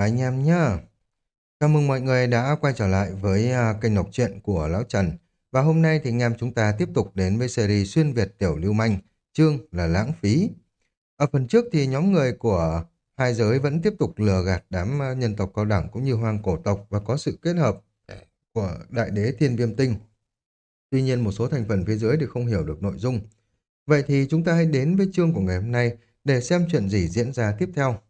anh em nhá. Chào mừng mọi người đã quay trở lại với à, kênh đọc truyện của Lão Trần. Và hôm nay thì anh em chúng ta tiếp tục đến với series xuyên Việt tiểu lưu manh, chương là lãng phí. Ở phần trước thì nhóm người của hai giới vẫn tiếp tục lừa gạt đám à, nhân tộc cao đẳng cũng như hoang cổ tộc và có sự kết hợp của đại đế thiên viêm tinh. Tuy nhiên một số thành phần phía dưới thì không hiểu được nội dung. Vậy thì chúng ta hãy đến với chương của ngày hôm nay để xem chuyện gì diễn ra tiếp theo.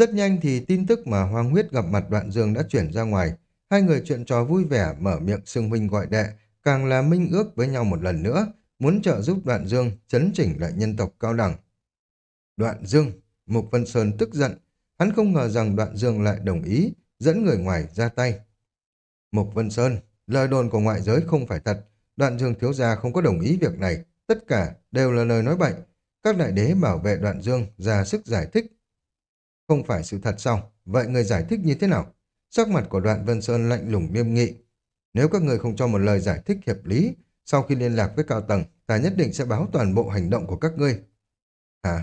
Rất nhanh thì tin tức mà Hoàng Huyết gặp mặt Đoạn Dương đã chuyển ra ngoài. Hai người chuyện trò vui vẻ mở miệng xưng huynh gọi đệ, càng là minh ước với nhau một lần nữa, muốn trợ giúp Đoạn Dương chấn chỉnh lại nhân tộc cao đẳng. Đoạn Dương, Mục Vân Sơn tức giận, hắn không ngờ rằng Đoạn Dương lại đồng ý, dẫn người ngoài ra tay. Mục Vân Sơn, lời đồn của ngoại giới không phải thật, Đoạn Dương thiếu gia không có đồng ý việc này, tất cả đều là lời nói bệnh. Các đại đế bảo vệ Đoạn Dương ra sức giải thích, không phải sự thật sao? Vậy người giải thích như thế nào? Sắc mặt của đoạn Vân Sơn lạnh lùng nghiêm nghị. Nếu các người không cho một lời giải thích hiệp lý, sau khi liên lạc với cao tầng, ta nhất định sẽ báo toàn bộ hành động của các ngươi. Hả?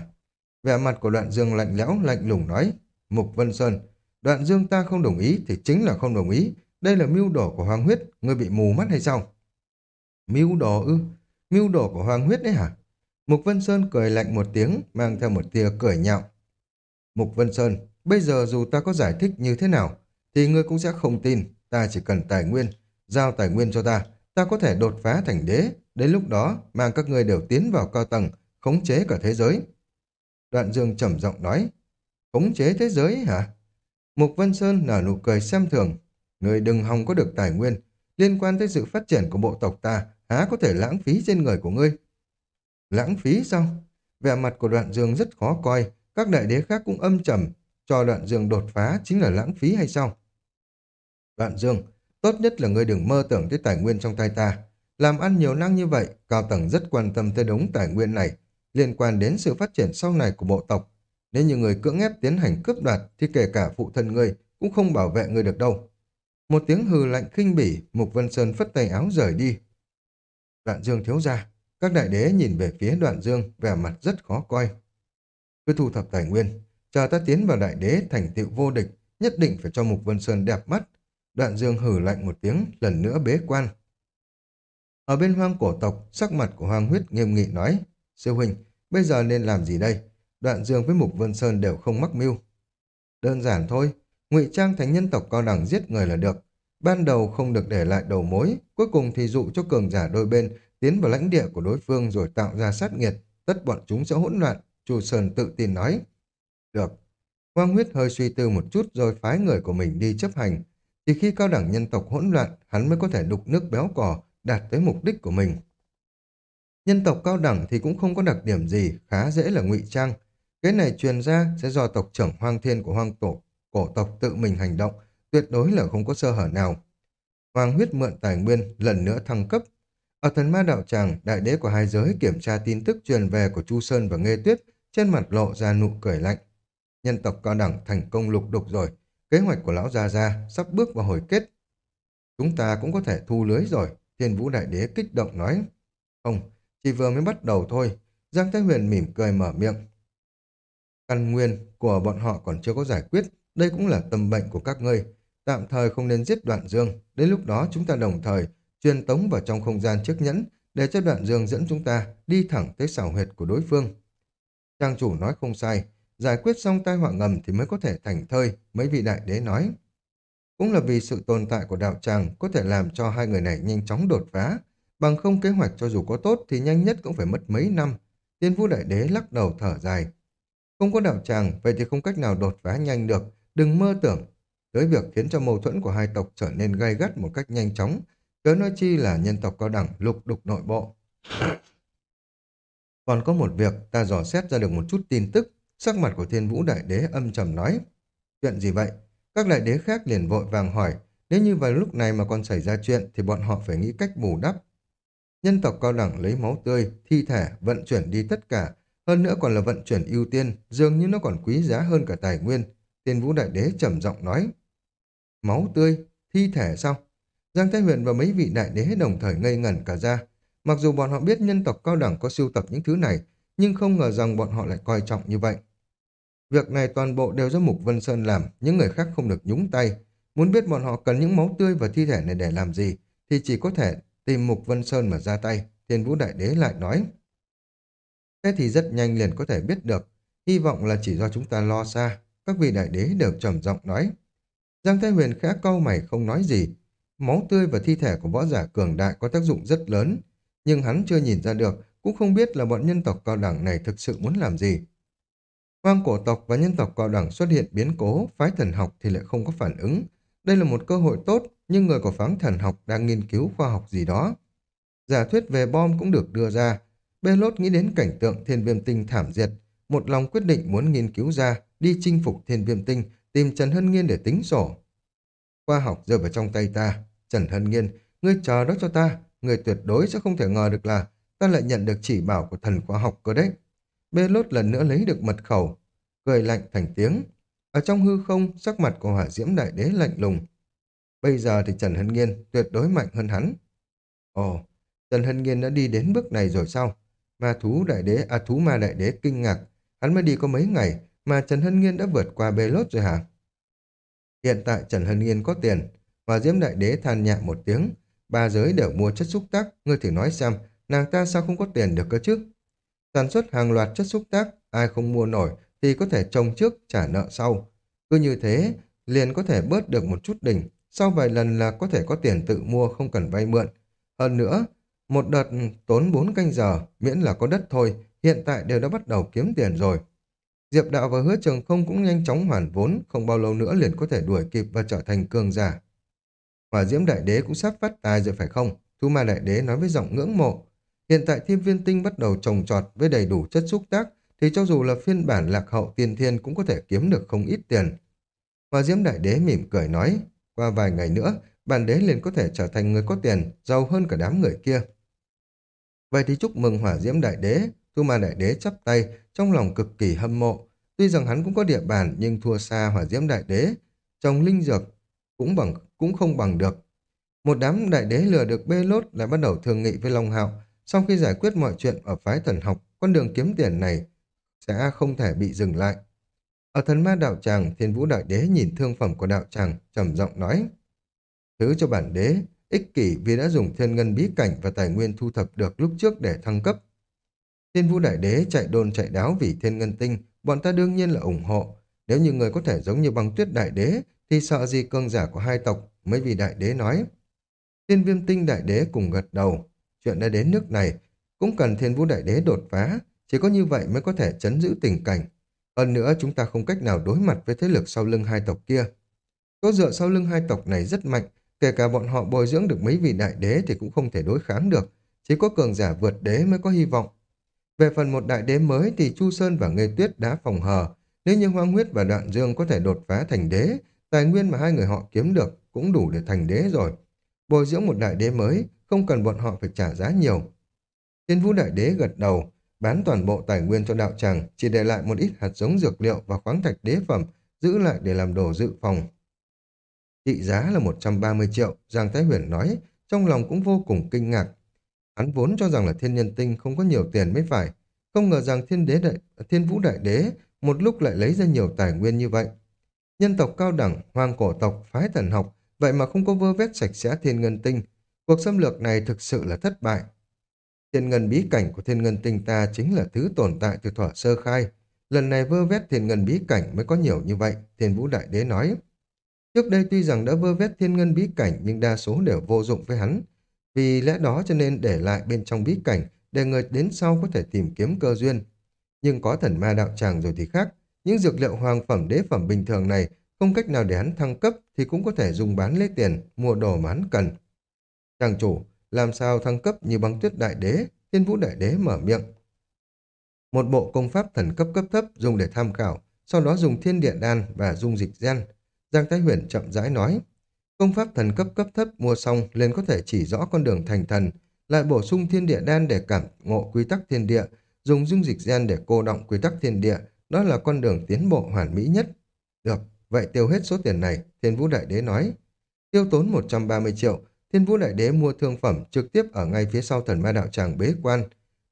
Vẻ mặt của đoạn dương lạnh lẽo, lạnh lùng nói. Mục Vân Sơn, đoạn dương ta không đồng ý thì chính là không đồng ý. Đây là mưu đồ của Hoàng Huyết, ngươi bị mù mắt hay sao? Mưu đồ ư? Mưu đồ của Hoàng Huyết đấy hả? Mục Vân Sơn cười lạnh một tiếng, mang theo một tia cười nhạo. Mục Vân Sơn, bây giờ dù ta có giải thích như thế nào, thì ngươi cũng sẽ không tin, ta chỉ cần tài nguyên, giao tài nguyên cho ta, ta có thể đột phá thành đế, đến lúc đó mang các ngươi đều tiến vào cao tầng, khống chế cả thế giới. Đoạn Dương trầm giọng nói, khống chế thế giới hả? Mục Vân Sơn nở nụ cười xem thường, ngươi đừng hòng có được tài nguyên, liên quan tới sự phát triển của bộ tộc ta, há có thể lãng phí trên người của ngươi. Lãng phí sao? Vẻ mặt của đoạn dương rất khó coi, các đại đế khác cũng âm trầm, cho đoạn dương đột phá chính là lãng phí hay sao? Đoạn dương, tốt nhất là ngươi đừng mơ tưởng tới tài nguyên trong tay ta. Làm ăn nhiều năng như vậy, cao tầng rất quan tâm tới đống tài nguyên này, liên quan đến sự phát triển sau này của bộ tộc. Nếu như người cưỡng ép tiến hành cướp đoạt, thì kể cả phụ thân ngươi cũng không bảo vệ ngươi được đâu. Một tiếng hừ lạnh khinh bỉ, Mục Vân Sơn phất tay áo rời đi. Đoạn dương thiếu ra, các đại đế nhìn về phía đoạn dương, vẻ mặt rất khó coi. Cứ thu thập tài nguyên, chờ ta tiến vào đại đế thành tựu vô địch, nhất định phải cho Mục Vân Sơn đẹp mắt. Đoạn dương hử lạnh một tiếng, lần nữa bế quan. Ở bên hoang cổ tộc, sắc mặt của hoang huyết nghiêm nghị nói, Sư huynh, bây giờ nên làm gì đây? Đoạn dương với Mục Vân Sơn đều không mắc mưu. Đơn giản thôi, ngụy trang thành nhân tộc cao đẳng giết người là được. Ban đầu không được để lại đầu mối, cuối cùng thì dụ cho cường giả đôi bên tiến vào lãnh địa của đối phương rồi tạo ra sát nghiệt, tất bọn chúng sẽ hỗn loạn, Chu Sơn tự tin nói. Được. Quang huyết hơi suy tư một chút rồi phái người của mình đi chấp hành. Chỉ khi cao đẳng nhân tộc hỗn loạn, hắn mới có thể đục nước béo cò, đạt tới mục đích của mình. Nhân tộc cao đẳng thì cũng không có đặc điểm gì, khá dễ là ngụy trang. Cái này truyền ra sẽ do tộc trưởng hoang thiên của hoang tổ, cổ tộc tự mình hành động, tuyệt đối là không có sơ hở nào. Hoàng huyết mượn tài nguyên, lần nữa thăng cấp. Ở thần ma đạo tràng, đại đế của hai giới kiểm tra tin tức truyền về của Chu Sơn và Nghê Tuyết, trên mặt lộ ra nụ cười lạnh. Nhân tộc cao đẳng thành công lục đục rồi, kế hoạch của lão Gia Gia sắp bước vào hồi kết. Chúng ta cũng có thể thu lưới rồi, thiên vũ đại đế kích động nói. Không, chỉ vừa mới bắt đầu thôi, Giang Thái Huyền mỉm cười mở miệng. Căn nguyên của bọn họ còn chưa có giải quyết, đây cũng là tâm bệnh của các ngươi. Tạm thời không nên giết đoạn dương, đến lúc đó chúng ta đồng thời truyền tống vào trong không gian chiếc nhẫn để cho đoạn dương dẫn chúng ta đi thẳng tới xảo huyệt của đối phương. Trang chủ nói không sai, giải quyết xong tai họa ngầm thì mới có thể thành thơi, mấy vị đại đế nói. Cũng là vì sự tồn tại của đạo tràng có thể làm cho hai người này nhanh chóng đột phá, bằng không kế hoạch cho dù có tốt thì nhanh nhất cũng phải mất mấy năm. Tiên vũ đại đế lắc đầu thở dài. Không có đạo tràng, vậy thì không cách nào đột phá nhanh được, đừng mơ tưởng. Tới việc khiến cho mâu thuẫn của hai tộc trở nên gay gắt một cách nhanh chóng, cớ nói chi là nhân tộc cao đẳng lục đục nội bộ. Còn có một việc ta dò xét ra được một chút tin tức, sắc mặt của thiên vũ đại đế âm trầm nói. Chuyện gì vậy? Các đại đế khác liền vội vàng hỏi, nếu như vào lúc này mà còn xảy ra chuyện thì bọn họ phải nghĩ cách bù đắp. Nhân tộc cao đẳng lấy máu tươi, thi thể, vận chuyển đi tất cả, hơn nữa còn là vận chuyển ưu tiên, dường như nó còn quý giá hơn cả tài nguyên. Thiên vũ đại đế trầm giọng nói. Máu tươi, thi thể sao? Giang Thái Huyền và mấy vị đại đế đồng thời ngây ngẩn cả ra. Mặc dù bọn họ biết nhân tộc cao đẳng có siêu tập những thứ này, nhưng không ngờ rằng bọn họ lại coi trọng như vậy. Việc này toàn bộ đều do Mục Vân Sơn làm, những người khác không được nhúng tay. Muốn biết bọn họ cần những máu tươi và thi thể này để làm gì, thì chỉ có thể tìm Mục Vân Sơn mà ra tay. Thiên Vũ Đại Đế lại nói. Thế thì rất nhanh liền có thể biết được. Hy vọng là chỉ do chúng ta lo xa. Các vị đại đế đều trầm giọng nói. Giang Thái Huyền khẽ câu mày không nói gì. Máu tươi và thi thể của võ giả cường đại có tác dụng rất lớn. Nhưng hắn chưa nhìn ra được, cũng không biết là bọn nhân tộc cao đẳng này thực sự muốn làm gì. Hoang cổ tộc và nhân tộc cao đẳng xuất hiện biến cố, phái thần học thì lại không có phản ứng. Đây là một cơ hội tốt, nhưng người của phán thần học đang nghiên cứu khoa học gì đó. Giả thuyết về bom cũng được đưa ra. Belot nghĩ đến cảnh tượng thiên viêm tinh thảm diệt, một lòng quyết định muốn nghiên cứu ra, đi chinh phục thiên viêm tinh, tìm Trần Hân Nghiên để tính sổ. Khoa học rơi vào trong tay ta. Trần Hân Nghiên, ngươi chờ đó cho ta, người tuyệt đối sẽ không thể ngờ được là ta lại nhận được chỉ bảo của thần khoa học cơ đấy. Bê lốt lần nữa lấy được mật khẩu, cười lạnh thành tiếng. Ở trong hư không, sắc mặt của hỏa diễm đại đế lạnh lùng. Bây giờ thì Trần Hân Nghiên tuyệt đối mạnh hơn hắn. Ồ, Trần Hân Nghiên đã đi đến bước này rồi sao? Ma thú đại đế, à thú ma đại đế kinh ngạc. Hắn mới đi có mấy ngày mà Trần Hân Nghiên đã vượt qua bê lốt rồi hả? Hiện tại Trần Hân Nghiên có tiền. Hỏa diễm đại đế than nhẹ một tiếng. Ba giới đều mua chất xúc tác. Ngươi thử nói xem, nàng ta sao không có tiền được cơ chứ? Sản xuất hàng loạt chất xúc tác, ai không mua nổi thì có thể trồng trước trả nợ sau. Cứ như thế, liền có thể bớt được một chút đỉnh. Sau vài lần là có thể có tiền tự mua không cần vay mượn. Hơn nữa, một đợt tốn 4 canh giờ, miễn là có đất thôi, hiện tại đều đã bắt đầu kiếm tiền rồi. Diệp Đạo và Hứa Trường không cũng nhanh chóng hoàn vốn, không bao lâu nữa liền có thể đuổi kịp và trở thành cường giả. Hỏa Diễm Đại Đế cũng sắp phát tài rồi phải không? Thu Ma Đại Đế nói với giọng ngưỡng mộ. Hiện tại thiên viên tinh bắt đầu trồng trọt với đầy đủ chất xúc tác, thì cho dù là phiên bản lạc hậu tiên thiên cũng có thể kiếm được không ít tiền. Hỏa Diễm Đại Đế mỉm cười nói, qua vài ngày nữa, bản đế liền có thể trở thành người có tiền, giàu hơn cả đám người kia. Vậy thì chúc mừng Hỏa Diễm Đại Đế, Thu Ma Đại Đế chắp tay, trong lòng cực kỳ hâm mộ. Tuy rằng hắn cũng có địa bàn nhưng thua xa Hỏa Diễm Đại Đế, trồng linh dược cũng bằng cũng không bằng được. Một đám đại đế lừa được bê lốt lại bắt đầu thương nghị với Long Hạo. Sau khi giải quyết mọi chuyện ở phái thần học, con đường kiếm tiền này sẽ không thể bị dừng lại. Ở thần ma đạo tràng, thiên vũ đại đế nhìn thương phẩm của đạo tràng, trầm giọng nói. Thứ cho bản đế, ích kỷ vì đã dùng thiên ngân bí cảnh và tài nguyên thu thập được lúc trước để thăng cấp. Thiên vũ đại đế chạy đôn chạy đáo vì thiên ngân tinh, bọn ta đương nhiên là ủng hộ. Nếu như người có thể giống như băng tuyết đại đế, thì sợ gì cường giả của hai tộc, mới vì đại đế nói. Thiên viêm tinh đại đế cùng gật đầu. Chuyện đã đến nước này, cũng cần thiên vũ đại đế đột phá, chỉ có như vậy mới có thể chấn giữ tình cảnh. Hơn nữa chúng ta không cách nào đối mặt với thế lực sau lưng hai tộc kia. Có dựa sau lưng hai tộc này rất mạnh, kể cả bọn họ bồi dưỡng được mấy vị đại đế thì cũng không thể đối kháng được. Chỉ có cường giả vượt đế mới có hy vọng. Về phần một đại đế mới thì Chu Sơn và ngây Tuyết đã phòng hờ. Nếu như Hoang Huyết và Đoạn Dương có thể đột phá thành đế, tài nguyên mà hai người họ kiếm được cũng đủ để thành đế rồi. Bồi dưỡng một đại đế mới, không cần bọn họ phải trả giá nhiều. Thiên vũ đại đế gật đầu, bán toàn bộ tài nguyên cho đạo tràng, chỉ để lại một ít hạt giống dược liệu và khoáng thạch đế phẩm, giữ lại để làm đồ dự phòng. Trị giá là 130 triệu, Giang Thái Huyền nói, trong lòng cũng vô cùng kinh ngạc. Hắn vốn cho rằng là thiên nhân tinh không có nhiều tiền mới phải, không ngờ rằng thiên đế đại, thiên vũ đại đế một lúc lại lấy ra nhiều tài nguyên như vậy. Nhân tộc cao đẳng, hoang cổ tộc, phái thần học, vậy mà không có vơ vét sạch sẽ thiên ngân tinh. Cuộc xâm lược này thực sự là thất bại. Thiên ngân bí cảnh của thiên ngân tinh ta chính là thứ tồn tại từ thỏa sơ khai. Lần này vơ vét thiên ngân bí cảnh mới có nhiều như vậy, thiên vũ đại đế nói. Trước đây tuy rằng đã vơ vét thiên ngân bí cảnh nhưng đa số đều vô dụng với hắn. Vì lẽ đó cho nên để lại bên trong bí cảnh để người đến sau có thể tìm kiếm cơ duyên. Nhưng có thần ma đạo tràng rồi thì khác. Những dược liệu hoàng phẩm đế phẩm bình thường này không cách nào để hắn thăng cấp thì cũng có thể dùng bán lấy tiền, mua đồ mà hắn cần. Chàng chủ, làm sao thăng cấp như băng tuyết đại đế, thiên vũ đại đế mở miệng. Một bộ công pháp thần cấp cấp thấp dùng để tham khảo, sau đó dùng thiên địa đan và dung dịch gen. Giang Thái Huyền chậm rãi nói, công pháp thần cấp cấp thấp mua xong liền có thể chỉ rõ con đường thành thần, lại bổ sung thiên địa đan để cảm ngộ quy tắc thiên địa, dùng dung dịch gen để cô động quy tắc thiên địa, đó là con đường tiến bộ hoàn mỹ nhất. Được, vậy tiêu hết số tiền này, Thiên Vũ Đại Đế nói. Tiêu tốn 130 triệu, Thiên Vũ Đại Đế mua thương phẩm trực tiếp ở ngay phía sau thần ma đạo tràng bế quan.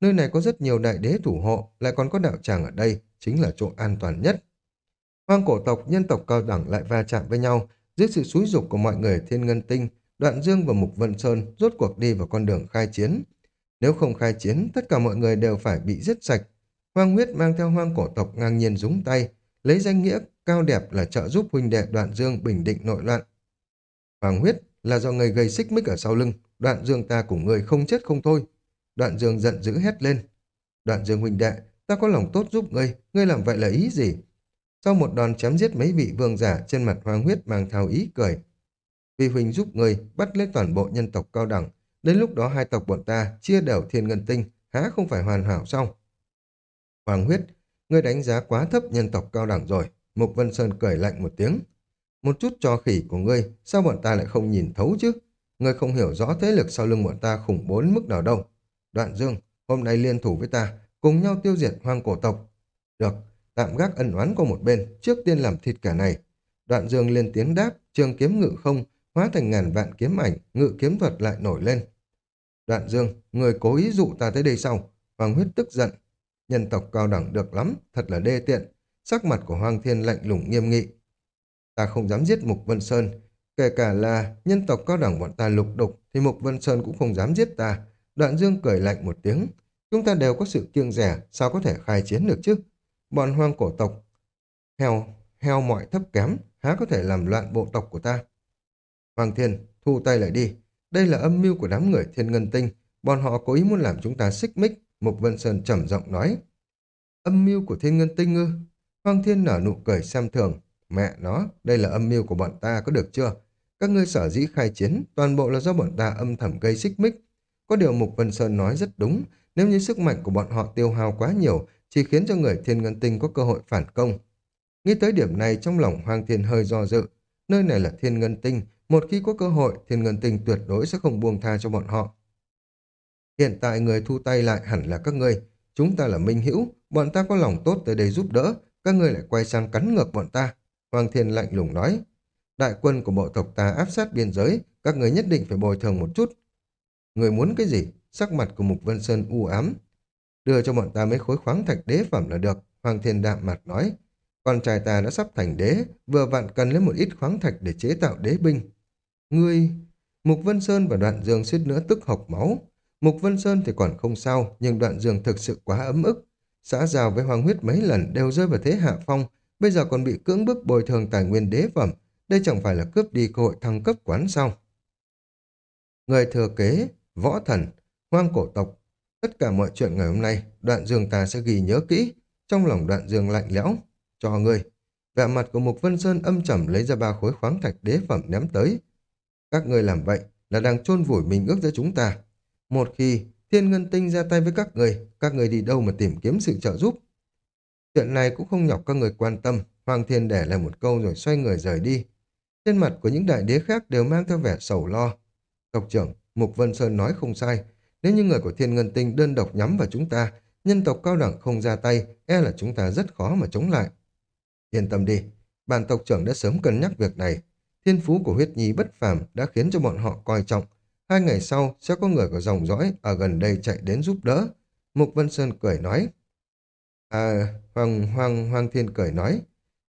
Nơi này có rất nhiều đại đế thủ hộ, lại còn có đạo tràng ở đây, chính là chỗ an toàn nhất. Hoang cổ tộc, nhân tộc cao đẳng lại va chạm với nhau, dưới sự xúi dục của mọi người thiên ngân tinh, Đoạn Dương và Mục Vân Sơn rốt cuộc đi vào con đường khai chiến. Nếu không khai chiến, tất cả mọi người đều phải bị giết sạch. Hoang huyết mang theo hoang cổ tộc ngang nhiên dúng tay, lấy danh nghĩa cao đẹp là trợ giúp huynh đệ Đoạn Dương bình định nội loạn. Hoàng huyết là do người gây xích mích ở sau lưng, Đoạn Dương ta cùng người không chết không thôi. Đoạn Dương giận dữ hét lên. Đoạn Dương huynh đệ, ta có lòng tốt giúp ngươi, ngươi làm vậy là ý gì? Sau một đòn chém giết mấy vị vương giả trên mặt hoang huyết mang theo ý cười. Vì huynh giúp ngươi bắt lấy toàn bộ nhân tộc cao đẳng, đến lúc đó hai tộc bọn ta chia đều thiên ngân tinh, há không phải hoàn hảo sao? Hoàng huyết, ngươi đánh giá quá thấp nhân tộc cao đẳng rồi. Mục Vân Sơn cười lạnh một tiếng. Một chút trò khỉ của ngươi, sao bọn ta lại không nhìn thấu chứ? Ngươi không hiểu rõ thế lực sau lưng bọn ta khủng bố mức nào đâu. Đoạn Dương, hôm nay liên thủ với ta, cùng nhau tiêu diệt hoang cổ tộc. Được, tạm gác ẩn oán qua một bên, trước tiên làm thịt cả này. Đoạn Dương lên tiếng đáp, trường kiếm ngự không, hóa thành ngàn vạn kiếm ảnh, ngự kiếm thuật lại nổi lên. Đoạn Dương, người cố ý dụ ta tới đây sau. Hoàng huyết tức giận. Nhân tộc cao đẳng được lắm, thật là đê tiện. Sắc mặt của Hoàng Thiên lạnh lùng nghiêm nghị. Ta không dám giết Mục Vân Sơn. Kể cả là nhân tộc cao đẳng bọn ta lục đục, thì Mục Vân Sơn cũng không dám giết ta. Đoạn Dương cười lạnh một tiếng. Chúng ta đều có sự kiêng rẻ, sao có thể khai chiến được chứ? Bọn hoang cổ tộc, heo, heo mọi thấp kém, há có thể làm loạn bộ tộc của ta. Hoàng Thiên, thu tay lại đi. Đây là âm mưu của đám người thiên ngân tinh. Bọn họ cố ý muốn làm chúng ta xích mích. Mục Vân Sơn trầm giọng nói. Âm mưu của thiên ngân tinh ư? Hoàng Thiên nở nụ cười xem thường. Mẹ nó, đây là âm mưu của bọn ta có được chưa? Các ngươi sở dĩ khai chiến, toàn bộ là do bọn ta âm thầm gây xích mích. Có điều Mục Vân Sơn nói rất đúng, nếu như sức mạnh của bọn họ tiêu hao quá nhiều, chỉ khiến cho người thiên ngân tinh có cơ hội phản công. Nghĩ tới điểm này trong lòng Hoàng Thiên hơi do dự, nơi này là thiên ngân tinh, một khi có cơ hội, thiên ngân tinh tuyệt đối sẽ không buông tha cho bọn họ. Hiện tại người thu tay lại hẳn là các ngươi, chúng ta là minh hữu, bọn ta có lòng tốt tới đây giúp đỡ, các ngươi lại quay sang cắn ngược bọn ta. Hoàng Thiên lạnh lùng nói, đại quân của bộ tộc ta áp sát biên giới, các người nhất định phải bồi thường một chút. Người muốn cái gì? Sắc mặt của Mục Vân Sơn u ám. Đưa cho bọn ta mấy khối khoáng thạch đế phẩm là được, Hoàng Thiên đạm mặt nói. Con trai ta đã sắp thành đế, vừa vặn cần lấy một ít khoáng thạch để chế tạo đế binh. Ngươi... Mục Vân Sơn và Đoạn Dương suýt nữa tức hộc máu. Mục Vân Sơn thì còn không sao, nhưng Đoạn Dường thực sự quá ấm ức. Xã giao với Hoàng Huyết mấy lần đều rơi vào thế hạ phong, bây giờ còn bị cưỡng bức bồi thường tài nguyên đế phẩm. Đây chẳng phải là cướp đi cơ hội thăng cấp quán sao. Người thừa kế, võ thần, hoang cổ tộc. Tất cả mọi chuyện ngày hôm nay, Đoạn Dương ta sẽ ghi nhớ kỹ. Trong lòng Đoạn Dương lạnh lẽo. Cho người. Vẻ mặt của Mục Vân Sơn âm trầm lấy ra ba khối khoáng thạch đế phẩm ném tới. Các ngươi làm vậy là đang chôn vùi mình ước giữa chúng ta. Một khi thiên ngân tinh ra tay với các người, các người đi đâu mà tìm kiếm sự trợ giúp. Chuyện này cũng không nhọc các người quan tâm, Hoàng Thiên để lại một câu rồi xoay người rời đi. Trên mặt của những đại đế khác đều mang theo vẻ sầu lo. Tộc trưởng, Mục Vân Sơn nói không sai, nếu như người của thiên ngân tinh đơn độc nhắm vào chúng ta, nhân tộc cao đẳng không ra tay, e là chúng ta rất khó mà chống lại. Yên tâm đi, bản tộc trưởng đã sớm cân nhắc việc này, Thiên phú của huyết nhi bất phàm đã khiến cho bọn họ coi trọng. Hai ngày sau sẽ có người của dòng dõi ở gần đây chạy đến giúp đỡ. Mục Vân Sơn cười nói. À, Hoàng Hoàng Hoàng Thiên cười nói.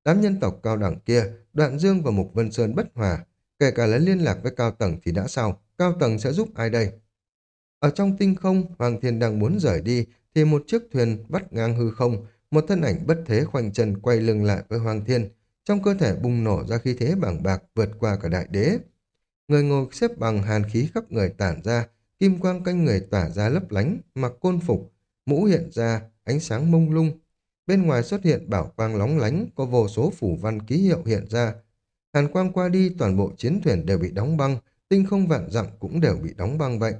Đám nhân tộc cao đẳng kia, Đoạn Dương và Mục Vân Sơn bất hòa. Kể cả lấy liên lạc với cao tầng thì đã sao? Cao tầng sẽ giúp ai đây? Ở trong tinh không, Hoàng Thiên đang muốn rời đi, thì một chiếc thuyền vắt ngang hư không, một thân ảnh bất thế khoanh chân quay lưng lại với Hoàng Thiên, trong cơ thể bùng nổ ra khí thế bảng bạc vượt qua cả đại đế. Người ngồi xếp bằng hàn khí khắp người tản ra, kim quang canh người tỏa ra lấp lánh, mặc côn phục, mũ hiện ra, ánh sáng mông lung. Bên ngoài xuất hiện bảo quang lóng lánh, có vô số phủ văn ký hiệu hiện ra. Hàn quang qua đi, toàn bộ chiến thuyền đều bị đóng băng, tinh không vạn dặm cũng đều bị đóng băng vậy.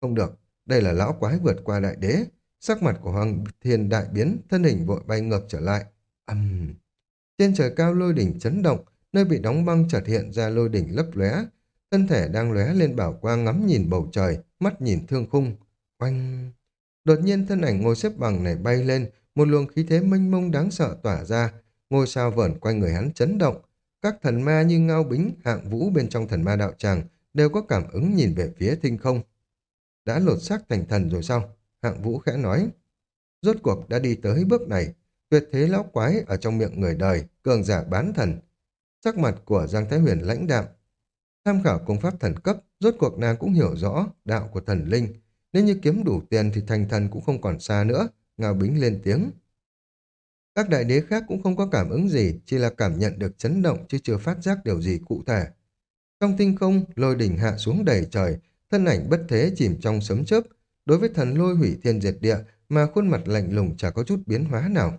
Không được, đây là lão quái vượt qua đại đế. Sắc mặt của Hoàng Thiên đại biến, thân hình vội bay ngược trở lại. Âm... Uhm. Trên trời cao lôi đỉnh chấn động, nơi bị đóng băng chợt hiện ra lôi đỉnh lấp lóe, thân thể đang lóe lên bảo quang ngắm nhìn bầu trời, mắt nhìn thương khung. Oanh! Đột nhiên thân ảnh ngồi xếp bằng này bay lên, một luồng khí thế mênh mông đáng sợ tỏa ra, ngôi sao vẩn quanh người hắn chấn động. Các thần ma như ngao bính, hạng vũ bên trong thần ma đạo tràng đều có cảm ứng nhìn về phía thinh không. Đã lột xác thành thần rồi sao? Hạng vũ khẽ nói. Rốt cuộc đã đi tới bước này, tuyệt thế lão quái ở trong miệng người đời, cường giả bán thần. Sắc mặt của Giang Thái Huyền lãnh đạm. Tham khảo công pháp thần cấp, rốt cuộc nàng cũng hiểu rõ đạo của thần linh. Nếu như kiếm đủ tiền thì thành thần cũng không còn xa nữa, ngao bính lên tiếng. Các đại đế khác cũng không có cảm ứng gì, chỉ là cảm nhận được chấn động chứ chưa phát giác điều gì cụ thể. Trong tinh không, lôi đỉnh hạ xuống đầy trời, thân ảnh bất thế chìm trong sấm chớp. Đối với thần lôi hủy thiên diệt địa mà khuôn mặt lạnh lùng chả có chút biến hóa nào.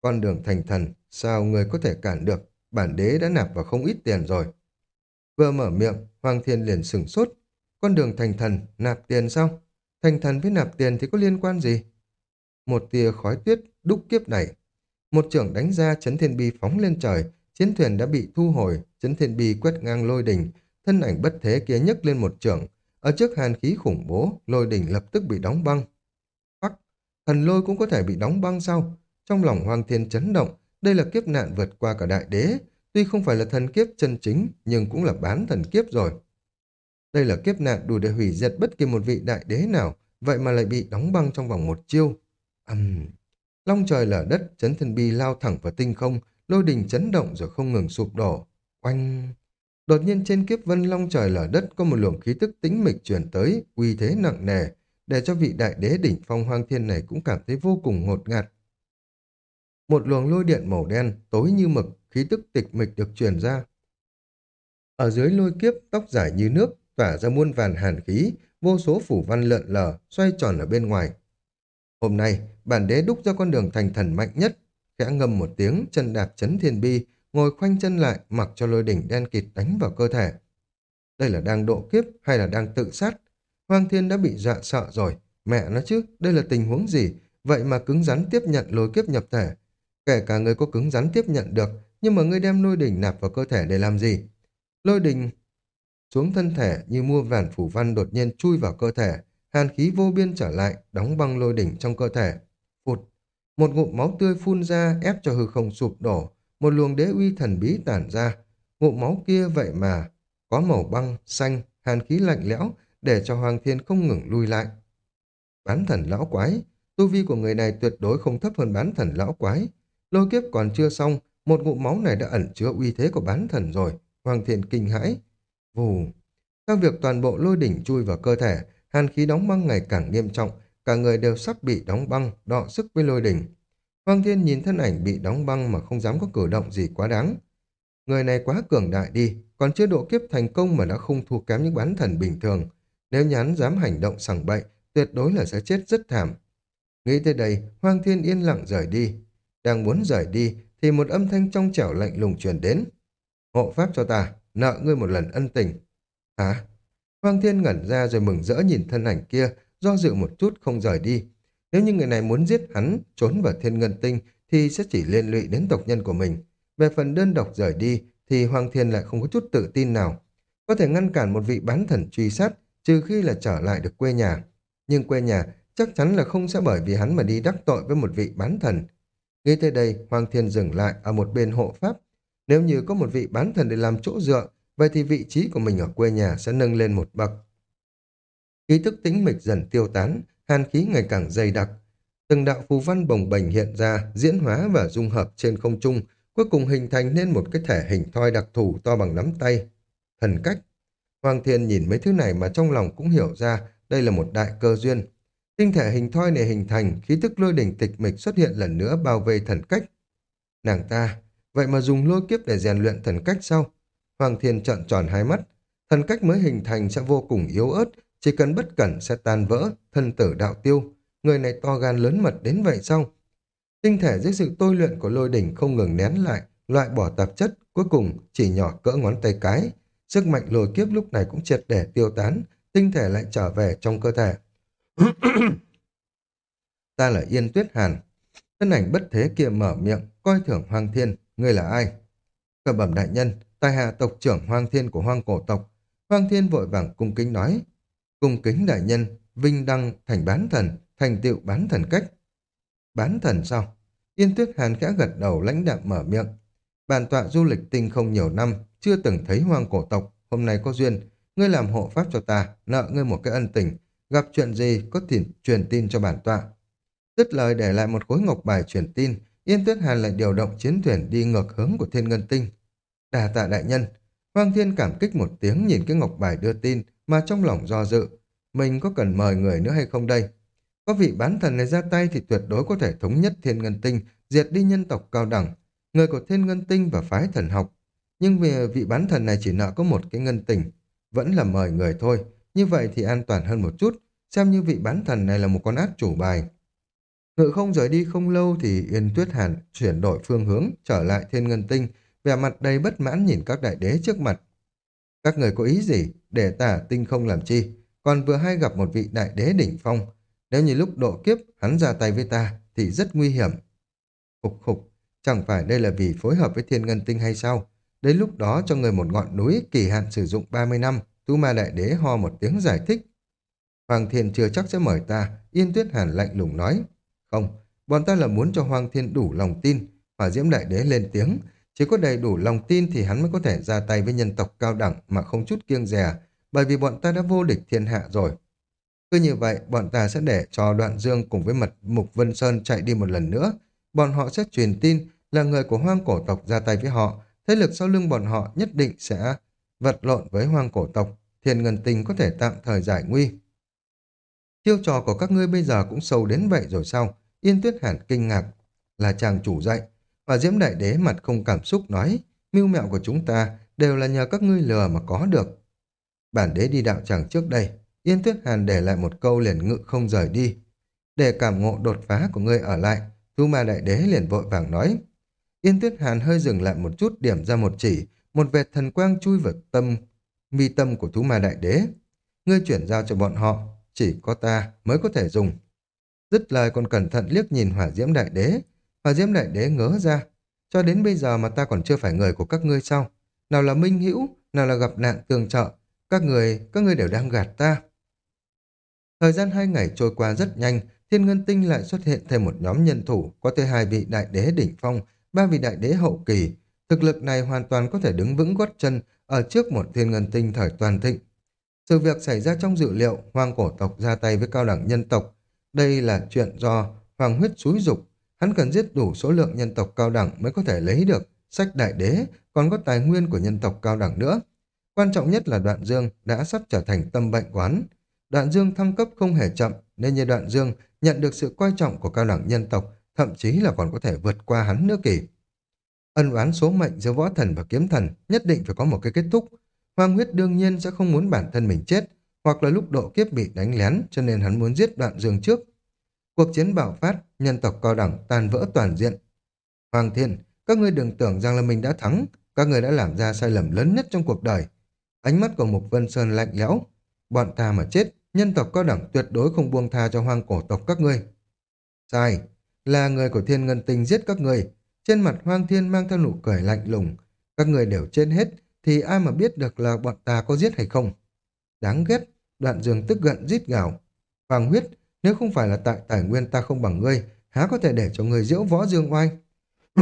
Con đường thành thần, sao người có thể cản được? Bản đế đã nạp vào không ít tiền rồi. Vừa mở miệng, Hoàng Thiên liền sừng sốt. Con đường thành thần, nạp tiền sao? Thành thần với nạp tiền thì có liên quan gì? Một tia khói tuyết đúc kiếp này. Một trưởng đánh ra chấn thiên bi phóng lên trời, chiến thuyền đã bị thu hồi, chấn thiên bi quét ngang lôi đỉnh, thân ảnh bất thế kia nhấc lên một trưởng. Ở trước hàn khí khủng bố, lôi đỉnh lập tức bị đóng băng. Bắc, thần lôi cũng có thể bị đóng băng sao? Trong lòng Hoàng Thiên chấn động, đây là kiếp nạn vượt qua cả đại đế, tuy không phải là thần kiếp chân chính, nhưng cũng là bán thần kiếp rồi. Đây là kiếp nạn đủ để hủy diệt bất kỳ một vị đại đế nào, vậy mà lại bị đóng băng trong vòng một chiêu. Ầm, long trời lở đất, chấn thần bi lao thẳng vào tinh không, lôi đình chấn động rồi không ngừng sụp đổ. Oanh! Đột nhiên trên kiếp vân long trời lở đất có một luồng khí tức tĩnh mịch truyền tới, uy thế nặng nề, để cho vị đại đế đỉnh phong hoang thiên này cũng cảm thấy vô cùng ngột ngạt. Một luồng lôi điện màu đen, tối như mực, khí tức tịch mịch được truyền ra. Ở dưới lôi kiếp, tóc dài như nước, tỏa ra muôn vàn hàn khí, vô số phủ văn lượn lờ, xoay tròn ở bên ngoài. Hôm nay, bản đế đúc ra con đường thành thần mạnh nhất, khẽ ngâm một tiếng, chân đạp chấn thiên bi, ngồi khoanh chân lại, mặc cho lôi đỉnh đen kịt đánh vào cơ thể. Đây là đang độ kiếp hay là đang tự sát? Hoàng thiên đã bị dọa sợ rồi. Mẹ nó chứ, đây là tình huống gì? Vậy mà cứng rắn tiếp nhận lôi kiếp nhập thể. Kể cả người có cứng rắn tiếp nhận được, nhưng mà ngươi đem lôi đỉnh nạp vào cơ thể để làm gì? Lôi đỉnh xuống thân thể như mua vàn phủ văn đột nhiên chui vào cơ thể, hàn khí vô biên trở lại, đóng băng lôi đỉnh trong cơ thể. Phụt, một ngụm máu tươi phun ra ép cho hư không sụp đổ, một luồng đế uy thần bí tản ra. Ngụm máu kia vậy mà có màu băng, xanh, hàn khí lạnh lẽo để cho Hoàng Thiên không ngừng lui lại. Bán thần lão quái, tu vi của người này tuyệt đối không thấp hơn bán thần lão quái. Lôi kiếp còn chưa xong, một ngụm máu này đã ẩn chứa uy thế của bán thần rồi. Hoàng thiện kinh hãi. Vù. Theo việc toàn bộ lôi đỉnh chui vào cơ thể, hàn khí đóng băng ngày càng nghiêm trọng, cả người đều sắp bị đóng băng, đọ sức với lôi đỉnh. Hoàng Thiên nhìn thân ảnh bị đóng băng mà không dám có cử động gì quá đáng. Người này quá cường đại đi, còn chưa độ kiếp thành công mà đã không thua kém những bán thần bình thường. Nếu nhắn dám hành động sằng bậy, tuyệt đối là sẽ chết rất thảm. Nghĩ tới đây, Hoàng Thiên yên lặng rời đi. Đang muốn rời đi, thì một âm thanh trong trẻo lạnh lùng truyền đến. Hộ pháp cho ta, nợ ngươi một lần ân tình. Hả? Hoàng Thiên ngẩn ra rồi mừng rỡ nhìn thân ảnh kia, do dự một chút không rời đi. Nếu như người này muốn giết hắn, trốn vào thiên ngân tinh, thì sẽ chỉ liên lụy đến tộc nhân của mình. Về phần đơn độc rời đi, thì Hoàng Thiên lại không có chút tự tin nào. Có thể ngăn cản một vị bán thần truy sát, trừ khi là trở lại được quê nhà. Nhưng quê nhà chắc chắn là không sẽ bởi vì hắn mà đi đắc tội với một vị bán thần. Nghĩ tới đây, Hoàng Thiên dừng lại ở một bên hộ pháp. Nếu như có một vị bán thần để làm chỗ dựa, vậy thì vị trí của mình ở quê nhà sẽ nâng lên một bậc. Ý thức tĩnh mịch dần tiêu tán, hàn khí ngày càng dày đặc. Từng đạo phù văn bồng bềnh hiện ra, diễn hóa và dung hợp trên không trung, cuối cùng hình thành nên một cái thể hình thoi đặc thù to bằng nắm tay. Thần cách. Hoàng Thiên nhìn mấy thứ này mà trong lòng cũng hiểu ra đây là một đại cơ duyên. Tinh thể hình thoi này hình thành, khí thức lôi đỉnh tịch mịch xuất hiện lần nữa bao vây thần cách. Nàng ta, vậy mà dùng lôi kiếp để rèn luyện thần cách sao? Hoàng Thiên trợn tròn hai mắt. Thần cách mới hình thành sẽ vô cùng yếu ớt, chỉ cần bất cẩn sẽ tan vỡ, thân tử đạo tiêu. Người này to gan lớn mật đến vậy sao? Tinh thể dưới sự tôi luyện của lôi đỉnh không ngừng nén lại, loại bỏ tạp chất, cuối cùng chỉ nhỏ cỡ ngón tay cái. Sức mạnh lôi kiếp lúc này cũng triệt để tiêu tán, tinh thể lại trở về trong cơ thể. ta là Yên Tuyết Hàn. Thân ảnh bất thế kia mở miệng, coi thưởng Hoàng Thiên, ngươi là ai? Cờ bẩm đại nhân, tài hạ tộc trưởng Hoàng Thiên của Hoàng cổ tộc. Hoàng Thiên vội vàng cung kính nói, cung kính đại nhân, vinh đăng thành bán thần, thành tựu bán thần cách. Bán thần sao? Yên Tuyết Hàn khẽ gật đầu lãnh đạm mở miệng. bàn tọa du lịch tinh không nhiều năm, chưa từng thấy hoàng cổ tộc, hôm nay có duyên, ngươi làm hộ pháp cho ta, nợ ngươi một cái ân tình, gặp chuyện gì có thể truyền tin cho bản tọa. Dứt lời để lại một khối ngọc bài truyền tin, Yên Tuyết Hàn lại điều động chiến thuyền đi ngược hướng của Thiên Ngân Tinh. Đà tạ đại nhân, Hoàng Thiên cảm kích một tiếng nhìn cái ngọc bài đưa tin mà trong lòng do dự. Mình có cần mời người nữa hay không đây? Có vị bán thần này ra tay thì tuyệt đối có thể thống nhất Thiên Ngân Tinh, diệt đi nhân tộc cao đẳng, người của Thiên Ngân Tinh và phái thần học. Nhưng vì vị bán thần này chỉ nợ có một cái ngân tình, vẫn là mời người thôi. Như vậy thì an toàn hơn một chút, xem như vị bán thần này là một con át chủ bài. Ngự không rời đi không lâu thì Yên Tuyết Hàn chuyển đổi phương hướng trở lại Thiên Ngân Tinh, vẻ mặt đầy bất mãn nhìn các đại đế trước mặt. Các người có ý gì để tả tinh không làm chi? Còn vừa hay gặp một vị đại đế đỉnh phong. Nếu như lúc độ kiếp hắn ra tay với ta thì rất nguy hiểm. Khục khục, chẳng phải đây là vì phối hợp với Thiên Ngân Tinh hay sao? Đến lúc đó cho người một ngọn núi kỳ hạn sử dụng 30 năm, Tu Ma Đại Đế ho một tiếng giải thích. Hoàng Thiên chưa chắc sẽ mời ta, Yên Tuyết Hàn lạnh lùng nói. Không, bọn ta là muốn cho Hoàng Thiên đủ lòng tin. Hỏa Diễm Đại Đế lên tiếng. Chỉ có đầy đủ lòng tin thì hắn mới có thể ra tay với nhân tộc cao đẳng mà không chút kiêng dè, bởi vì bọn ta đã vô địch thiên hạ rồi. Cứ như vậy, bọn ta sẽ để cho đoạn dương cùng với mật Mục Vân Sơn chạy đi một lần nữa. Bọn họ sẽ truyền tin là người của hoang cổ tộc ra tay với họ. Thế lực sau lưng bọn họ nhất định sẽ vật lộn với hoang cổ tộc. Thiên Ngân Tinh có thể tạm thời giải nguy. Chiêu trò của các ngươi bây giờ cũng sâu đến vậy rồi sao? Yên Tuyết Hàn kinh ngạc. Là chàng chủ dạy. Và Diễm Đại Đế mặt không cảm xúc nói, mưu mẹo của chúng ta đều là nhờ các ngươi lừa mà có được. Bản đế đi đạo tràng trước đây, Yên Tuyết Hàn để lại một câu liền ngự không rời đi. Để cảm ngộ đột phá của ngươi ở lại, thu Ma Đại Đế liền vội vàng nói. Yên Tuyết Hàn hơi dừng lại một chút điểm ra một chỉ, một vệt thần quang chui vào tâm, mi tâm của Thú Ma Đại Đế. Ngươi chuyển giao cho bọn họ, chỉ có ta mới có thể dùng. Dứt lời còn cẩn thận liếc nhìn hỏa diễm đại đế. Hỏa diễm đại đế ngớ ra. Cho đến bây giờ mà ta còn chưa phải người của các ngươi sao? Nào là minh hữu, nào là gặp nạn tường trợ. Các người, các người đều đang gạt ta. Thời gian hai ngày trôi qua rất nhanh, Thiên Ngân Tinh lại xuất hiện thêm một nhóm nhân thủ, có tới hai vị đại đế đỉnh phong, ba vị đại đế hậu kỳ. Thực lực này hoàn toàn có thể đứng vững gót chân ở trước một Thiên Ngân Tinh thời toàn thịnh. Sự việc xảy ra trong dự liệu, hoang cổ tộc ra tay với cao đẳng nhân tộc. Đây là chuyện do hoàng huyết xúi dục. Hắn cần giết đủ số lượng nhân tộc cao đẳng mới có thể lấy được sách đại đế, còn có tài nguyên của nhân tộc cao đẳng nữa. Quan trọng nhất là đoạn dương đã sắp trở thành tâm bệnh quán. Đoạn dương thăng cấp không hề chậm, nên như đoạn dương nhận được sự coi trọng của cao đẳng nhân tộc, thậm chí là còn có thể vượt qua hắn nữa kỳ. Ân oán số mệnh giữa võ thần và kiếm thần nhất định phải có một cái kết thúc, Hoàng huyết đương nhiên sẽ không muốn bản thân mình chết, hoặc là lúc độ kiếp bị đánh lén, cho nên hắn muốn giết đoạn dương trước. Cuộc chiến bạo phát, nhân tộc cao đẳng tan vỡ toàn diện. Hoàng thiên, các ngươi đừng tưởng rằng là mình đã thắng, các ngươi đã làm ra sai lầm lớn nhất trong cuộc đời. Ánh mắt của Mục Vân Sơn lạnh lẽo. Bọn ta mà chết, nhân tộc cao đẳng tuyệt đối không buông tha cho hoang cổ tộc các ngươi. Sai, là người của thiên ngân tinh giết các ngươi. Trên mặt hoang thiên mang theo nụ cười lạnh lùng. Các người đều trên hết, thì ai mà biết được là bọn ta có giết hay không. Đáng ghét, đoạn dương tức giận rít gào. Hoàng huyết, nếu không phải là tại tài nguyên ta không bằng ngươi, há có thể để cho người diễu võ dương oai.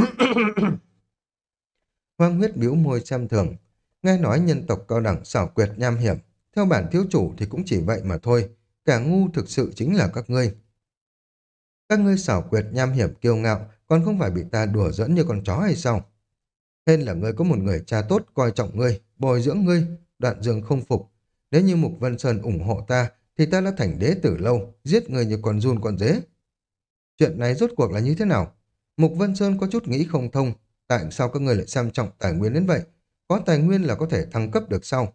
Hoàng huyết biểu môi xem thường. Nghe nói nhân tộc cao đẳng xảo quyệt nham hiểm. Theo bản thiếu chủ thì cũng chỉ vậy mà thôi. Cả ngu thực sự chính là các ngươi. Các ngươi xảo quyệt nham hiểm kiêu ngạo, còn không phải bị ta đùa dẫn như con chó hay sao? Hên là ngươi có một người cha tốt coi trọng ngươi, bồi dưỡng ngươi, đoạn dương không phục. Nếu như Mục Vân Sơn ủng hộ ta, thì ta đã thành đế tử lâu, giết người như con run con dế. Chuyện này rốt cuộc là như thế nào? Mục Vân Sơn có chút nghĩ không thông, tại sao các người lại xem trọng tài nguyên đến vậy? Có tài nguyên là có thể thăng cấp được sao?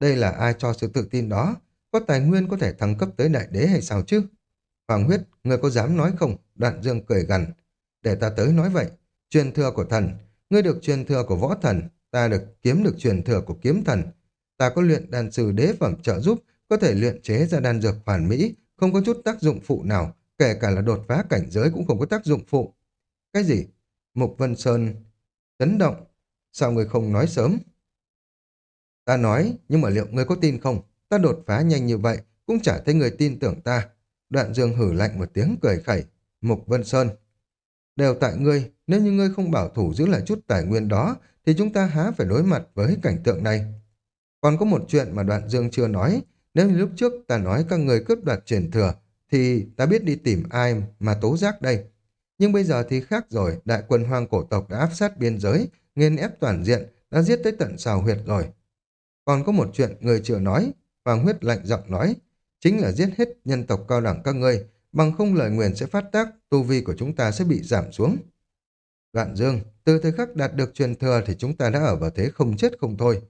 Đây là ai cho sự tự tin đó? Có tài nguyên có thể thăng cấp tới đại đế hay sao chứ? Hoàng huyết, người có dám nói không? Đoạn dương cười gằn. Để ta tới nói vậy. Truyền thừa của thần, Ngươi được truyền thừa của võ thần, ta được kiếm được truyền thừa của kiếm thần. Ta có luyện đan sư đế phẩm trợ giúp, có thể luyện chế ra đan dược hoàn mỹ, không có chút tác dụng phụ nào, kể cả là đột phá cảnh giới cũng không có tác dụng phụ. Cái gì? Mục Vân Sơn chấn động. Sao người không nói sớm? Ta nói, nhưng mà liệu ngươi có tin không? Ta đột phá nhanh như vậy, cũng chả thấy người tin tưởng ta. Đoạn dương hử lạnh một tiếng cười khẩy. Mục Vân Sơn. Đều tại ngươi, nếu như ngươi không bảo thủ giữ lại chút tài nguyên đó, thì chúng ta há phải đối mặt với cảnh tượng này. Còn có một chuyện mà đoạn dương chưa nói, nếu như lúc trước ta nói các người cướp đoạt truyền thừa, thì ta biết đi tìm ai mà tố giác đây. Nhưng bây giờ thì khác rồi, đại quân hoang cổ tộc đã áp sát biên giới, nghiên ép toàn diện, đã giết tới tận xào huyệt rồi. Còn có một chuyện người chưa nói, Hoàng huyết lạnh giọng nói, chính là giết hết nhân tộc cao đẳng các ngươi, bằng không lời nguyền sẽ phát tác, tu vi của chúng ta sẽ bị giảm xuống. Đoạn dương, từ thời khắc đạt được truyền thừa thì chúng ta đã ở vào thế không chết không thôi.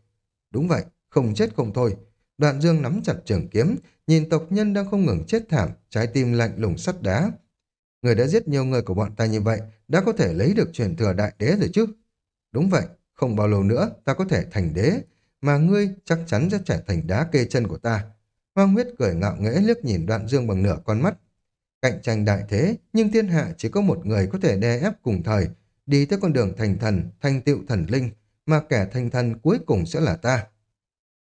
Đúng vậy, không chết không thôi. Đoạn dương nắm chặt trường kiếm, nhìn tộc nhân đang không ngừng chết thảm, trái tim lạnh lùng sắt đá. Người đã giết nhiều người của bọn ta như vậy, đã có thể lấy được truyền thừa đại đế rồi chứ. Đúng vậy, không bao lâu nữa ta có thể thành đế, mà ngươi chắc chắn sẽ trở thành đá kê chân của ta. Hoang huyết cười ngạo nghễ liếc nhìn đoạn dương bằng nửa con mắt. Cạnh tranh đại thế, nhưng thiên hạ chỉ có một người có thể đè ép cùng thời, đi tới con đường thành thần, thành tựu thần linh, mà kẻ thành thần cuối cùng sẽ là ta.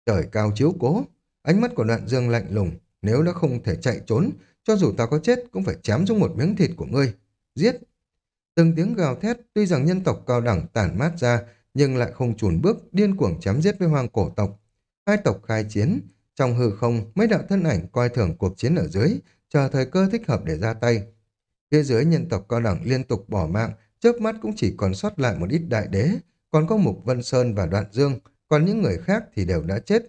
Trời cao chiếu cố, ánh mắt của đoạn dương lạnh lùng, nếu đã không thể chạy trốn, cho dù ta có chết cũng phải chém xuống một miếng thịt của ngươi. Giết! Từng tiếng gào thét, tuy rằng nhân tộc cao đẳng tản mát ra, nhưng lại không chùn bước, điên cuồng chém giết với hoang cổ tộc. Hai tộc khai chiến, trong hư không, mấy đạo thân ảnh coi thường cuộc chiến ở dưới, chờ thời cơ thích hợp để ra tay. Phía dưới nhân tộc cao đẳng liên tục bỏ mạng, chớp mắt cũng chỉ còn sót lại một ít đại đế, còn có Mục Vân Sơn và Đoạn Dương, còn những người khác thì đều đã chết.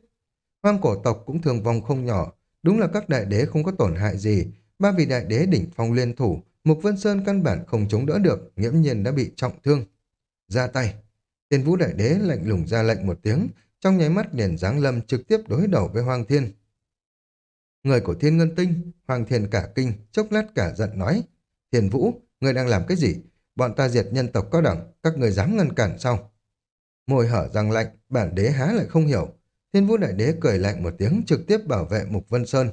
Hoang cổ tộc cũng thường vong không nhỏ, đúng là các đại đế không có tổn hại gì, ba vị đại đế đỉnh phong liên thủ, Mục Vân Sơn căn bản không chống đỡ được, nghiễm nhiên đã bị trọng thương. Ra tay, tiên Vũ Đại Đế lạnh lùng ra lệnh một tiếng, trong nháy mắt liền giáng lâm trực tiếp đối đầu với Hoàng Thiên. Người của Thiên Ngân Tinh, Hoàng Thiên cả kinh, chốc lát cả giận nói, Thiên Vũ, người đang làm cái gì? Bọn ta diệt nhân tộc có đẳng, các người dám ngăn cản sao? Môi hở răng lạnh, bản đế há lại không hiểu. Thiên Vũ Đại Đế cười lạnh một tiếng trực tiếp bảo vệ Mục Vân Sơn.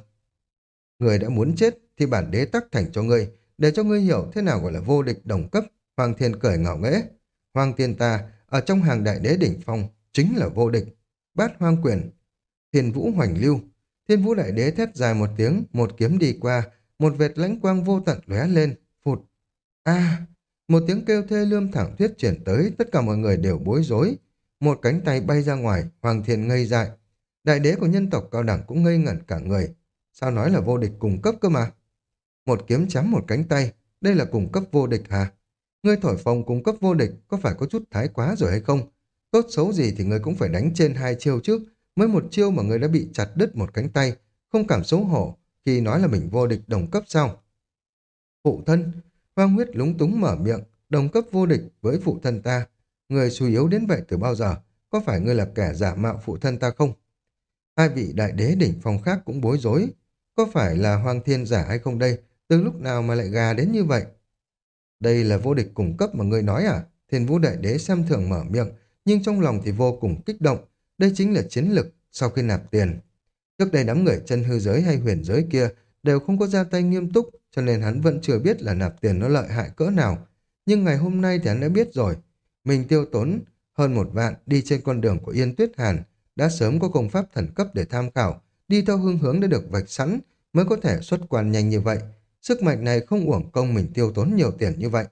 Người đã muốn chết thì bản đế tắc thành cho ngươi, để cho ngươi hiểu thế nào gọi là vô địch đồng cấp. Hoàng Thiên cười ngạo nghễ. Hoàng Thiên ta ở trong hàng đại đế đỉnh phong chính là vô địch. Bát hoang quyền, thiên vũ hoành lưu. Thiên vũ đại đế thét dài một tiếng, một kiếm đi qua, một vệt lãnh quang vô tận lóe lên, phụt. a một tiếng kêu thê lương thẳng thuyết chuyển tới, tất cả mọi người đều bối rối. Một cánh tay bay ra ngoài, hoàng thiên ngây dại. Đại đế của nhân tộc cao đẳng cũng ngây ngẩn cả người. Sao nói là vô địch cùng cấp cơ mà? Một kiếm chém một cánh tay, đây là cùng cấp vô địch hả? Ngươi thổi phồng cung cấp vô địch có phải có chút thái quá rồi hay không? Tốt xấu gì thì ngươi cũng phải đánh trên hai chiêu trước. Mới một chiêu mà người đã bị chặt đứt một cánh tay. Không cảm xấu hổ khi nói là mình vô địch đồng cấp sao? Phụ thân, Hoang huyết lúng túng mở miệng, đồng cấp vô địch với phụ thân ta. Người suy yếu đến vậy từ bao giờ? Có phải ngươi là kẻ giả mạo phụ thân ta không? Hai vị đại đế đỉnh phong khác cũng bối rối. Có phải là hoang thiên giả hay không đây? Từ lúc nào mà lại gà đến như vậy? Đây là vô địch cung cấp mà ngươi nói à? Thiên vũ đại đế xem thường mở miệng, nhưng trong lòng thì vô cùng kích động. Đây chính là chiến lực sau khi nạp tiền. Trước đây đám người chân hư giới hay huyền giới kia đều không có ra tay nghiêm túc, cho nên hắn vẫn chưa biết là nạp tiền nó lợi hại cỡ nào. Nhưng ngày hôm nay thì hắn đã biết rồi. Mình tiêu tốn hơn một vạn đi trên con đường của Yên Tuyết Hàn, đã sớm có công pháp thần cấp để tham khảo, đi theo hương hướng đã được vạch sẵn, mới có thể xuất quan nhanh như vậy. Sức mạnh này không uổng công mình tiêu tốn nhiều tiền như vậy.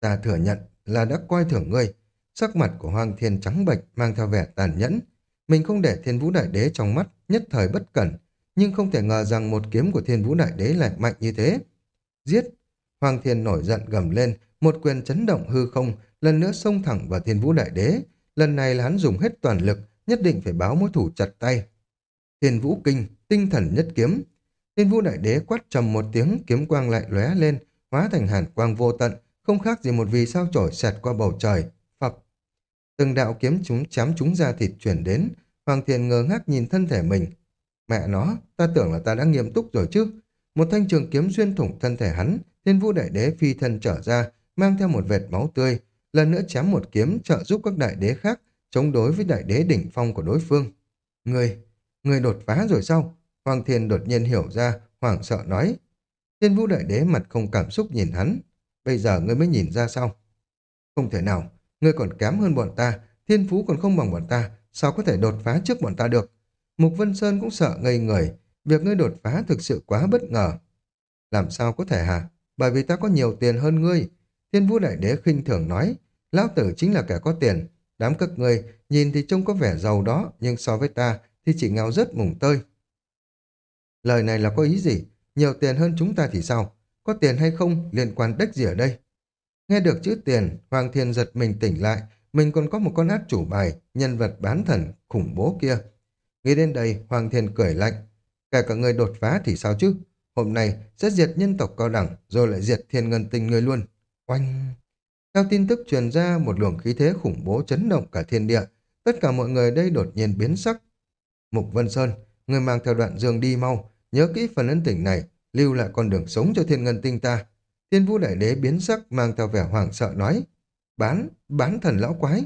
Ta thừa nhận là đã coi thường ngươi. Sắc mặt của Hoàng Thiên trắng bệch mang theo vẻ tàn nhẫn. Mình không để Thiên Vũ Đại Đế trong mắt, nhất thời bất cẩn, nhưng không thể ngờ rằng một kiếm của Thiên Vũ Đại Đế lại mạnh như thế. Giết! Hoàng Thiên nổi giận gầm lên, một quyền chấn động hư không, lần nữa xông thẳng vào Thiên Vũ Đại Đế. Lần này là hắn dùng hết toàn lực, nhất định phải báo mối thủ chặt tay. Thiên Vũ Kinh, tinh thần nhất kiếm, Thiên vũ đại đế quát trầm một tiếng, kiếm quang lại lóe lên, hóa thành hàn quang vô tận, không khác gì một vì sao chổi xẹt qua bầu trời. Từng đạo kiếm chúng chém chúng ra thịt chuyển đến, Hoàng Thiền ngơ ngác nhìn thân thể mình. Mẹ nó, ta tưởng là ta đã nghiêm túc rồi chứ. Một thanh trường kiếm xuyên thủng thân thể hắn, thiên vũ đại đế phi thân trở ra, mang theo một vệt máu tươi, lần nữa chém một kiếm trợ giúp các đại đế khác chống đối với đại đế đỉnh phong của đối phương. Người, người đột phá rồi sao? Hoàng Thiên đột nhiên hiểu ra, hoảng sợ nói. Thiên vũ đại đế mặt không cảm xúc nhìn hắn. Bây giờ ngươi mới nhìn ra sao? Không thể nào, ngươi còn kém hơn bọn ta, thiên phú còn không bằng bọn ta, sao có thể đột phá trước bọn ta được? Mục Vân Sơn cũng sợ ngây người, việc ngươi đột phá thực sự quá bất ngờ. Làm sao có thể hả? Bởi vì ta có nhiều tiền hơn ngươi. Thiên vũ đại đế khinh thường nói, lão tử chính là kẻ có tiền. Đám các ngươi nhìn thì trông có vẻ giàu đó, nhưng so với ta thì chỉ nghèo rất mùng tơi. Lời này là có ý gì? nhiều tiền hơn chúng ta thì sao? Có tiền hay không liên quan đếch gì ở đây? Nghe được chữ tiền, Hoàng Thiên giật mình tỉnh lại, mình còn có một con át chủ bài, nhân vật bán thần khủng bố kia. Nghĩ đến đây, Hoàng Thiên cười lạnh. Kể cả người đột phá thì sao chứ? Hôm nay sẽ diệt nhân tộc cao đẳng, rồi lại diệt thiên ngân tinh người luôn. Oanh! Theo tin tức truyền ra, một luồng khí thế khủng bố chấn động cả thiên địa. Tất cả mọi người đây đột nhiên biến sắc. Mục Vân Sơn, người mang theo đoạn dương đi mau, nhớ kỹ phần ấn tỉnh này, lưu lại con đường sống cho thiên ngân tinh ta. Thiên vũ đại đế biến sắc mang theo vẻ hoảng sợ nói. Bán, bán thần lão quái.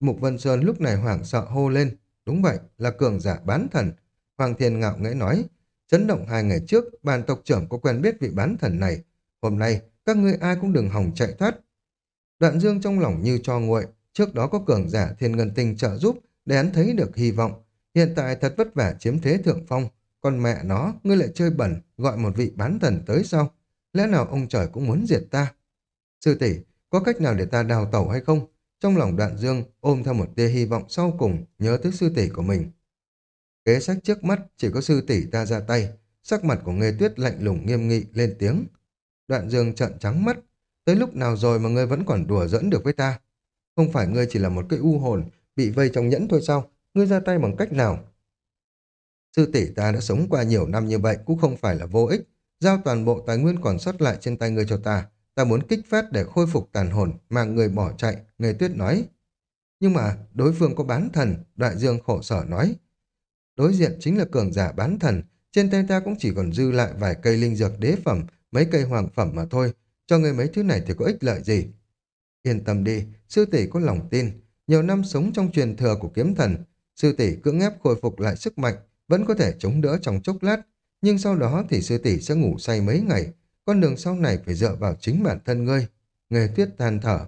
Mục Vân Sơn lúc này hoảng sợ hô lên. Đúng vậy, là cường giả bán thần. Hoàng Thiên ngạo nghễ nói. Chấn động hai ngày trước, bàn tộc trưởng có quen biết vị bán thần này. Hôm nay, các ngươi ai cũng đừng hòng chạy thoát. Đoạn dương trong lòng như cho nguội. Trước đó có cường giả thiên ngân tinh trợ giúp để hắn thấy được hy vọng. Hiện tại thật vất vả chiếm thế thượng phong. Còn mẹ nó, ngươi lại chơi bẩn, gọi một vị bán thần tới sau. Lẽ nào ông trời cũng muốn diệt ta? Sư tỷ, có cách nào để ta đào tẩu hay không? Trong lòng đoạn dương ôm theo một tia hy vọng sau cùng, nhớ tới sư tỷ của mình. Kế sách trước mắt, chỉ có sư tỷ ta ra tay. Sắc mặt của Nghê Tuyết lạnh lùng, nghiêm nghị, lên tiếng. Đoạn dương trợn trắng mắt. Tới lúc nào rồi mà ngươi vẫn còn đùa dẫn được với ta? Không phải ngươi chỉ là một cái u hồn, bị vây trong nhẫn thôi sao? Ngươi ra tay bằng cách nào? Sư tỷ ta đã sống qua nhiều năm như vậy, cũng không phải là vô ích. Giao toàn bộ tài nguyên còn sót lại trên tay ngươi cho ta. Ta muốn kích phát để khôi phục tàn hồn, mà người bỏ chạy, người tuyết nói. Nhưng mà đối phương có bán thần, đại dương khổ sở nói. Đối diện chính là cường giả bán thần, trên tay ta cũng chỉ còn dư lại vài cây linh dược đế phẩm, mấy cây hoàng phẩm mà thôi, cho người mấy thứ này thì có ích lợi gì. Yên tâm đi, sư tỷ có lòng tin, nhiều năm sống trong truyền thừa của kiếm thần, sư tỷ cưỡng ép khôi phục lại sức mạnh, vẫn có thể chống đỡ trong chốc lát, nhưng sau đó thì sư tỷ sẽ ngủ say mấy ngày, con đường sau này phải dựa vào chính bản thân ngươi. Nghề tuyết than thở.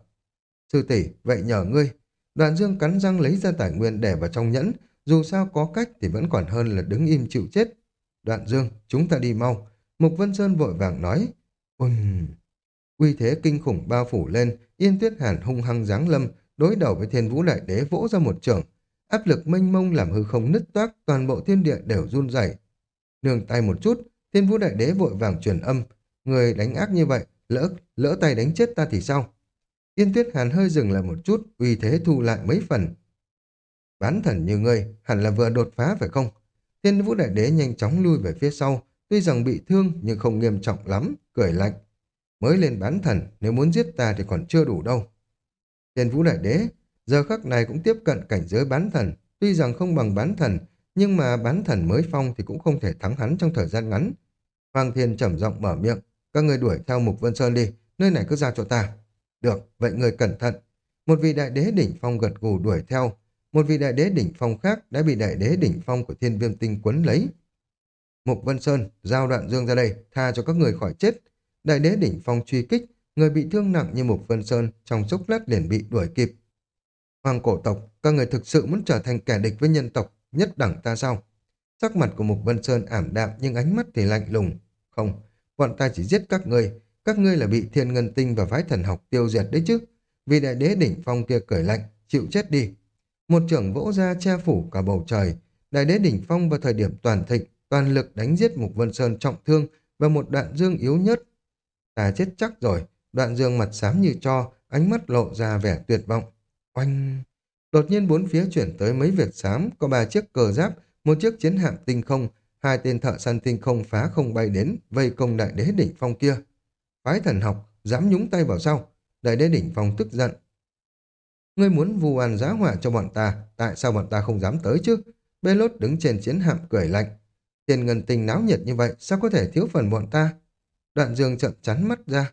Sư tỷ, vậy nhờ ngươi. Đoàn dương cắn răng lấy ra tài nguyên để vào trong nhẫn, dù sao có cách thì vẫn còn hơn là đứng im chịu chết. Đoạn dương, chúng ta đi mau. Mục Vân Sơn vội vàng nói. Ừm... Uy thế kinh khủng bao phủ lên, Yên Tuyết Hàn hung hăng giáng lâm, đối đầu với Thiên Vũ Đại Đế vỗ ra một trường. Áp lực mênh mông làm hư không nứt toác, toàn bộ thiên địa đều run rẩy. Nương tay một chút, Thiên Vũ Đại Đế vội vàng truyền âm, người đánh ác như vậy, lỡ lỡ tay đánh chết ta thì sao? Yên Tuyết Hàn hơi dừng lại một chút, uy thế thu lại mấy phần. Bán thần như ngươi, hẳn là vừa đột phá phải không? Thiên Vũ Đại Đế nhanh chóng lui về phía sau, tuy rằng bị thương nhưng không nghiêm trọng lắm, cười lạnh. Mới lên bán thần, nếu muốn giết ta thì còn chưa đủ đâu. Thiên Vũ Đại Đế, giờ khắc này cũng tiếp cận cảnh giới bán thần, tuy rằng không bằng bán thần, nhưng mà bán thần mới phong thì cũng không thể thắng hắn trong thời gian ngắn. Hoàng Thiên trầm giọng mở miệng, các người đuổi theo Mục Vân Sơn đi, nơi này cứ giao cho ta. Được, vậy người cẩn thận. Một vị đại đế đỉnh phong gật gù đuổi theo, một vị đại đế đỉnh phong khác đã bị đại đế đỉnh phong của thiên viêm tinh quấn lấy. Mục Vân Sơn, giao đoạn dương ra đây, tha cho các người khỏi chết. Đại đế đỉnh phong truy kích, người bị thương nặng như Mục Vân Sơn trong chốc lát liền bị đuổi kịp. Hoàng cổ tộc, các người thực sự muốn trở thành kẻ địch với nhân tộc nhất đẳng ta sao? Sắc mặt của Mục Vân Sơn ảm đạm nhưng ánh mắt thì lạnh lùng. Không, bọn ta chỉ giết các ngươi, các ngươi là bị thiên ngân tinh và phái thần học tiêu diệt đấy chứ. Vì đại đế đỉnh phong kia cởi lạnh, chịu chết đi. Một trưởng vỗ ra che phủ cả bầu trời. Đại đế đỉnh phong vào thời điểm toàn thịnh, toàn lực đánh giết Mục Vân Sơn trọng thương và một đoạn dương yếu nhất. Ta chết chắc rồi, đoạn dương mặt xám như cho, ánh mắt lộ ra vẻ tuyệt vọng. Oanh! Đột nhiên bốn phía chuyển tới mấy việc xám, có ba chiếc cờ giáp, một chiếc chiến hạm tinh không, hai tên thợ săn tinh không phá không bay đến, vây công đại đế đỉnh phong kia. Phái thần học, dám nhúng tay vào sau. Đại đế đỉnh phong tức giận. Ngươi muốn vu oan giá họa cho bọn ta, tại sao bọn ta không dám tới chứ? Bê lốt đứng trên chiến hạm cười lạnh. Tiền ngân tình náo nhiệt như vậy, sao có thể thiếu phần bọn ta? Đoạn dương trợn chắn mắt ra.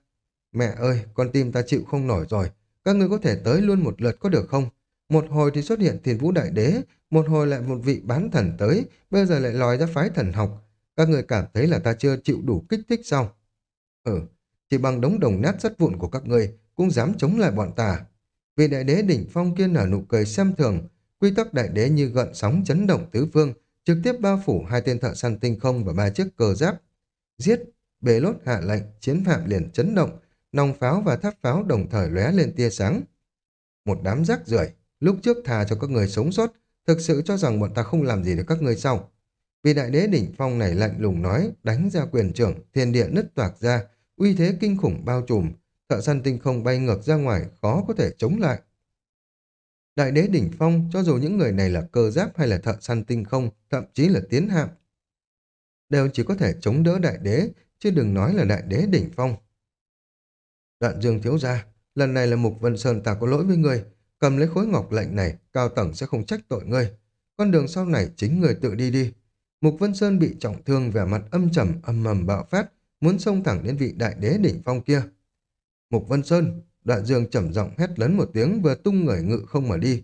Mẹ ơi, con tim ta chịu không nổi rồi. Các ngươi có thể tới luôn một lượt có được không? Một hồi thì xuất hiện thiên vũ đại đế, một hồi lại một vị bán thần tới, bây giờ lại lòi ra phái thần học. Các người cảm thấy là ta chưa chịu đủ kích thích sao? Ừ, chỉ bằng đống đồng nát sắt vụn của các người cũng dám chống lại bọn ta. Vị đại đế đỉnh phong kia nở nụ cười xem thường, quy tắc đại đế như gợn sóng chấn động tứ phương, trực tiếp bao phủ hai tên thợ săn tinh không và ba chiếc cờ giáp. Giết, bề lốt hạ lệnh, chiến phạm liền chấn động, nòng pháo và tháp pháo đồng thời lóe lên tia sáng. Một đám rác rưởi Lúc trước thà cho các người sống sót, thực sự cho rằng bọn ta không làm gì được các người sau. Vì đại đế đỉnh phong này lạnh lùng nói, đánh ra quyền trưởng, thiên địa nứt toạc ra, uy thế kinh khủng bao trùm, thợ săn tinh không bay ngược ra ngoài, khó có thể chống lại. Đại đế đỉnh phong, cho dù những người này là cơ giáp hay là thợ săn tinh không, thậm chí là tiến hạm, đều chỉ có thể chống đỡ đại đế, chứ đừng nói là đại đế đỉnh phong. Đoạn dương thiếu ra, lần này là Mục Vân Sơn ta có lỗi với người, cầm lấy khối ngọc lệnh này, cao tầng sẽ không trách tội ngươi. Con đường sau này chính người tự đi đi. Mục Vân Sơn bị trọng thương vẻ mặt âm trầm âm mầm bạo phát, muốn xông thẳng đến vị đại đế đỉnh phong kia. Mục Vân Sơn, đoạn dương trầm giọng hét lớn một tiếng vừa tung người ngự không mà đi.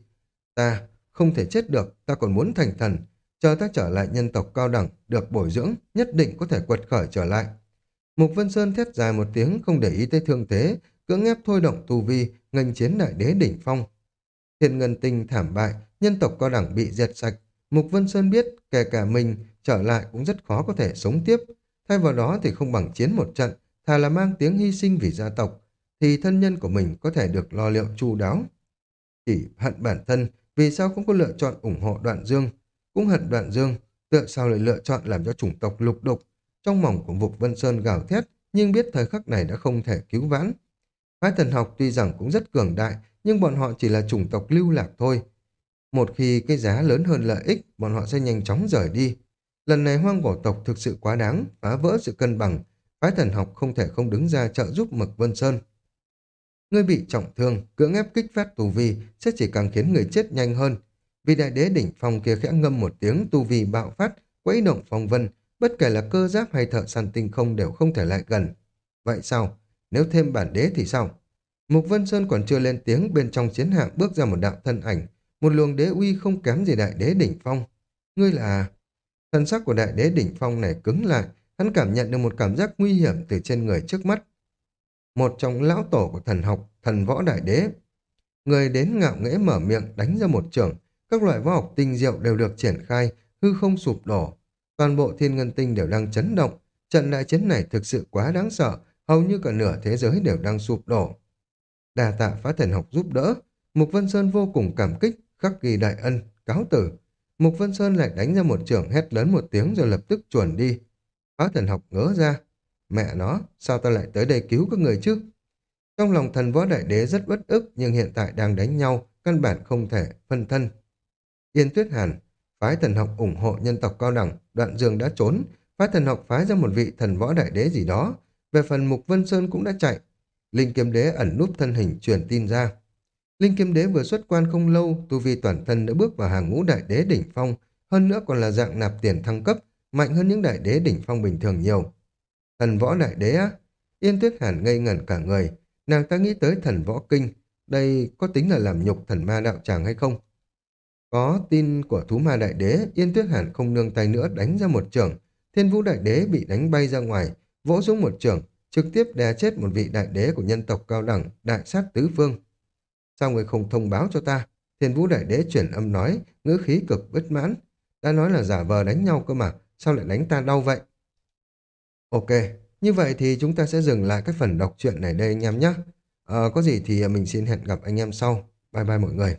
Ta không thể chết được, ta còn muốn thành thần. Chờ ta trở lại nhân tộc cao đẳng, được bồi dưỡng, nhất định có thể quật khởi trở lại. Mục Vân Sơn thét dài một tiếng không để ý tới thương thế, cưỡng ép thôi động tu vi, nghênh chiến đại đế đỉnh phong. Thiên ngân tinh thảm bại, nhân tộc cao đẳng bị diệt sạch. Mục Vân Sơn biết, kể cả mình trở lại cũng rất khó có thể sống tiếp. Thay vào đó thì không bằng chiến một trận, thà là mang tiếng hy sinh vì gia tộc, thì thân nhân của mình có thể được lo liệu chu đáo. Chỉ hận bản thân, vì sao không có lựa chọn ủng hộ đoạn dương? Cũng hận đoạn dương, tựa sao lại lựa chọn làm cho chủng tộc lục đục. Trong mỏng của Mục Vân Sơn gào thét, nhưng biết thời khắc này đã không thể cứu vãn. Phái thần học tuy rằng cũng rất cường đại, nhưng bọn họ chỉ là chủng tộc lưu lạc thôi. Một khi cái giá lớn hơn lợi ích, bọn họ sẽ nhanh chóng rời đi. Lần này hoang cổ tộc thực sự quá đáng, phá vỡ sự cân bằng. Phái thần học không thể không đứng ra trợ giúp Mực Vân Sơn. Ngươi bị trọng thương, cưỡng ép kích phát tù vi sẽ chỉ càng khiến người chết nhanh hơn. Vì đại đế đỉnh phong kia khẽ ngâm một tiếng tu vi bạo phát, quấy động phong vân, bất kể là cơ giáp hay thợ săn tinh không đều không thể lại gần. Vậy sao? Nếu thêm bản đế thì sao? Mục Vân Sơn còn chưa lên tiếng bên trong chiến hạm bước ra một đạo thân ảnh, một luồng đế uy không kém gì đại đế đỉnh phong. Ngươi là... Thân sắc của đại đế đỉnh phong này cứng lại, hắn cảm nhận được một cảm giác nguy hiểm từ trên người trước mắt. Một trong lão tổ của thần học, thần võ đại đế. Người đến ngạo nghễ mở miệng đánh ra một trường, các loại võ học tinh diệu đều được triển khai, hư không sụp đổ. Toàn bộ thiên ngân tinh đều đang chấn động. Trận đại chiến này thực sự quá đáng sợ, hầu như cả nửa thế giới đều đang sụp đổ. Đà tạ phá thần học giúp đỡ, Mục Vân Sơn vô cùng cảm kích, khắc ghi đại ân, cáo tử. Mục Vân Sơn lại đánh ra một trưởng hét lớn một tiếng rồi lập tức chuẩn đi. Phá thần học ngỡ ra, mẹ nó, sao ta lại tới đây cứu các người chứ? Trong lòng thần võ đại đế rất bất ức nhưng hiện tại đang đánh nhau, căn bản không thể phân thân. Yên Tuyết Hàn, phái thần học ủng hộ nhân tộc cao đẳng, đoạn dương đã trốn, phái thần học phái ra một vị thần võ đại đế gì đó. Về phần Mục Vân Sơn cũng đã chạy. Linh kiếm đế ẩn núp thân hình truyền tin ra. Linh kiếm đế vừa xuất quan không lâu, tu vi toàn thân đã bước vào hàng ngũ đại đế đỉnh phong, hơn nữa còn là dạng nạp tiền thăng cấp, mạnh hơn những đại đế đỉnh phong bình thường nhiều. Thần võ đại đế á? Yên Tuyết Hàn ngây ngẩn cả người, nàng ta nghĩ tới thần võ kinh, đây có tính là làm nhục thần ma đạo tràng hay không? Có tin của thú ma đại đế, Yên Tuyết Hàn không nương tay nữa đánh ra một trường, thiên vũ đại đế bị đánh bay ra ngoài, vỗ xuống một trường, trực tiếp đè chết một vị đại đế của nhân tộc cao đẳng, đại sát tứ phương. Sao người không thông báo cho ta? Thiên vũ đại đế chuyển âm nói, ngữ khí cực bất mãn. Ta nói là giả vờ đánh nhau cơ mà, sao lại đánh ta đau vậy? Ok, như vậy thì chúng ta sẽ dừng lại cái phần đọc truyện này đây anh em nhé. À, có gì thì mình xin hẹn gặp anh em sau. Bye bye mọi người.